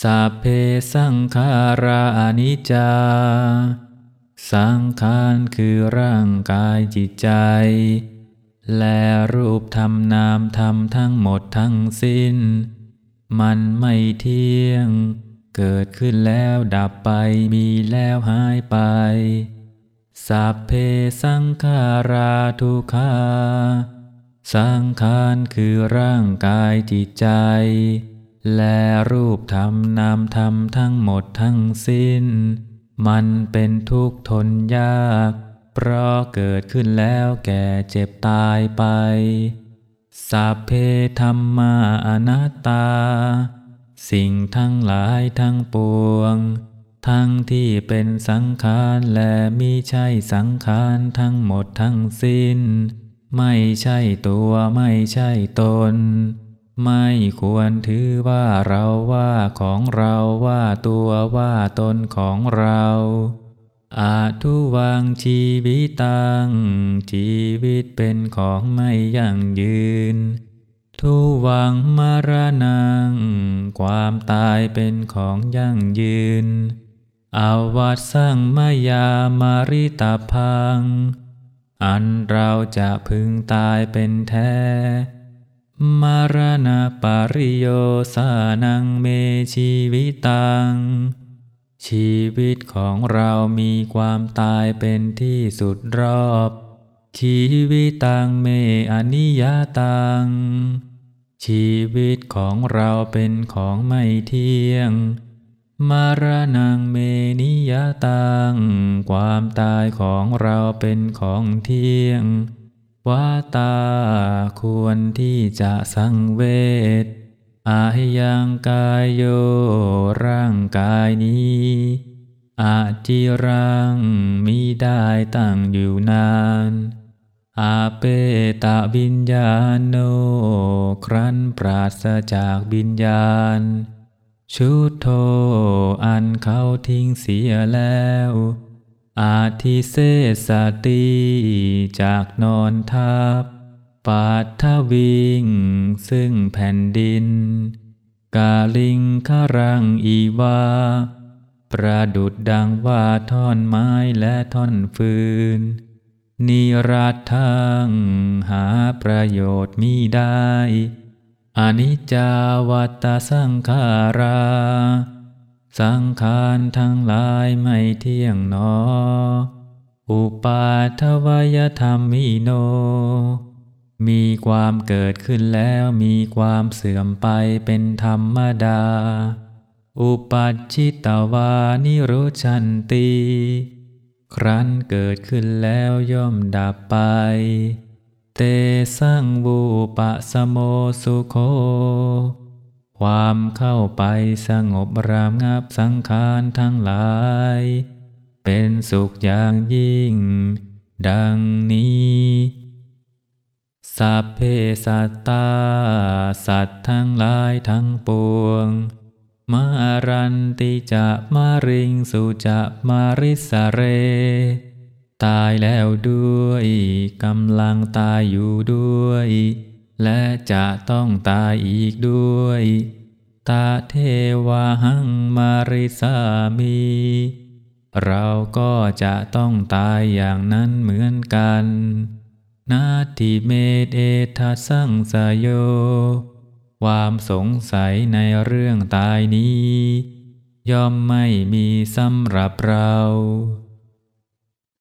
สัพเพสังขารานิจจา สังขารคือร่างกายจิตใจ และรูปธรรมนามธรรมทั้งหมดทั้งสิ้น มันไม่เที่ยง เกิดขึ้นแล้วดับไปมีแล้วหายไป สัพเพสังขาราทุกขาสังขารคือร่างกายจิตใจ และรูปธรรมนามธรรมทั้งหมดทั้งสิ้น มันเป็นทุกข์ทนยาก เพราะเกิดขึ้นแล้วแก่เจ็บตายไป สัพเพธรรมาอนัตตา สิ่งทั้งหลายทั้งปวง ทั้งที่เป็นสังขารและมิใช่สังขารทั้งหมดทั้งสิ้น ไม่ใช่ตัวไม่ใช่ตน ไม่ควรถือว่าเราว่าของเราว่าตัวว่าตนของเราอาทุวังชีวิตตัง ชีวิตเป็นของไม่ยั่งยืน ทุวังมรณงความตายเป็นของยั่งยืน อาวัตสังมายามาริตาพัง อันเราจะพึงตายเป็นแท้ มารณาปาริโยสานังเมชีวิตัง ชีวิตของเรามีความตายเป็นที่สุดรอบ ชีวิตตังเมอนิยตัง ชีวิตของเราเป็นของไม่เที่ยง มารณังเมนิยตัง ความตายของเราเป็นของเที่ยง วาตาควรที่จะสังเวชอายังกายโยร่างกายนี้อาจิรังมิได้ตั้งอยู่นาน อาเปตะวิญญาณโน ครั้นปราศจากวิญญาณ ชุดโทอันเขาทิ้งเสียแล้ว อาทิเสสติจากนอนทับปาทวิงซึ่งแผ่นดิน กาลิงครังอีวา ประดุดดังว่าท่อนไม้และท่อนฟืน นิรัตทังหาประโยชน์มิได้อนิจจาวัตสังขารา สังขารทั้งหลายไม่เที่ยงนอ อุปาทวยธรรมมิโน มีความเกิดขึ้นแล้วมีความเสื่อมไปเป็นธรรมดา อุปัชิตวานิโรชันตี ครั้นเกิดขึ้นแล้วย่อมดับไป เตสังวูปะสโมสุโค ความเข้าไปสงบรามงับสังขารทั้งหลาย เป็นสุขอย่างยิ่ง ดังนี้สัพเพสัตตา สัตว์ทั้งหลายทั้งปวง มารันติจะมาริงสุจะมาริสเร ตายแล้วด้วยกำลังตายอยู่ด้วย และจะต้องตายอีกด้วย ตาเทวาหังมาริสามี เราก็จะต้องตายอย่างนั้นเหมือนกัน นาทิเมเอทัสังสยโย ความสงสัยในเรื่องตายนี้ ย่อมไม่มีสำหรับเรา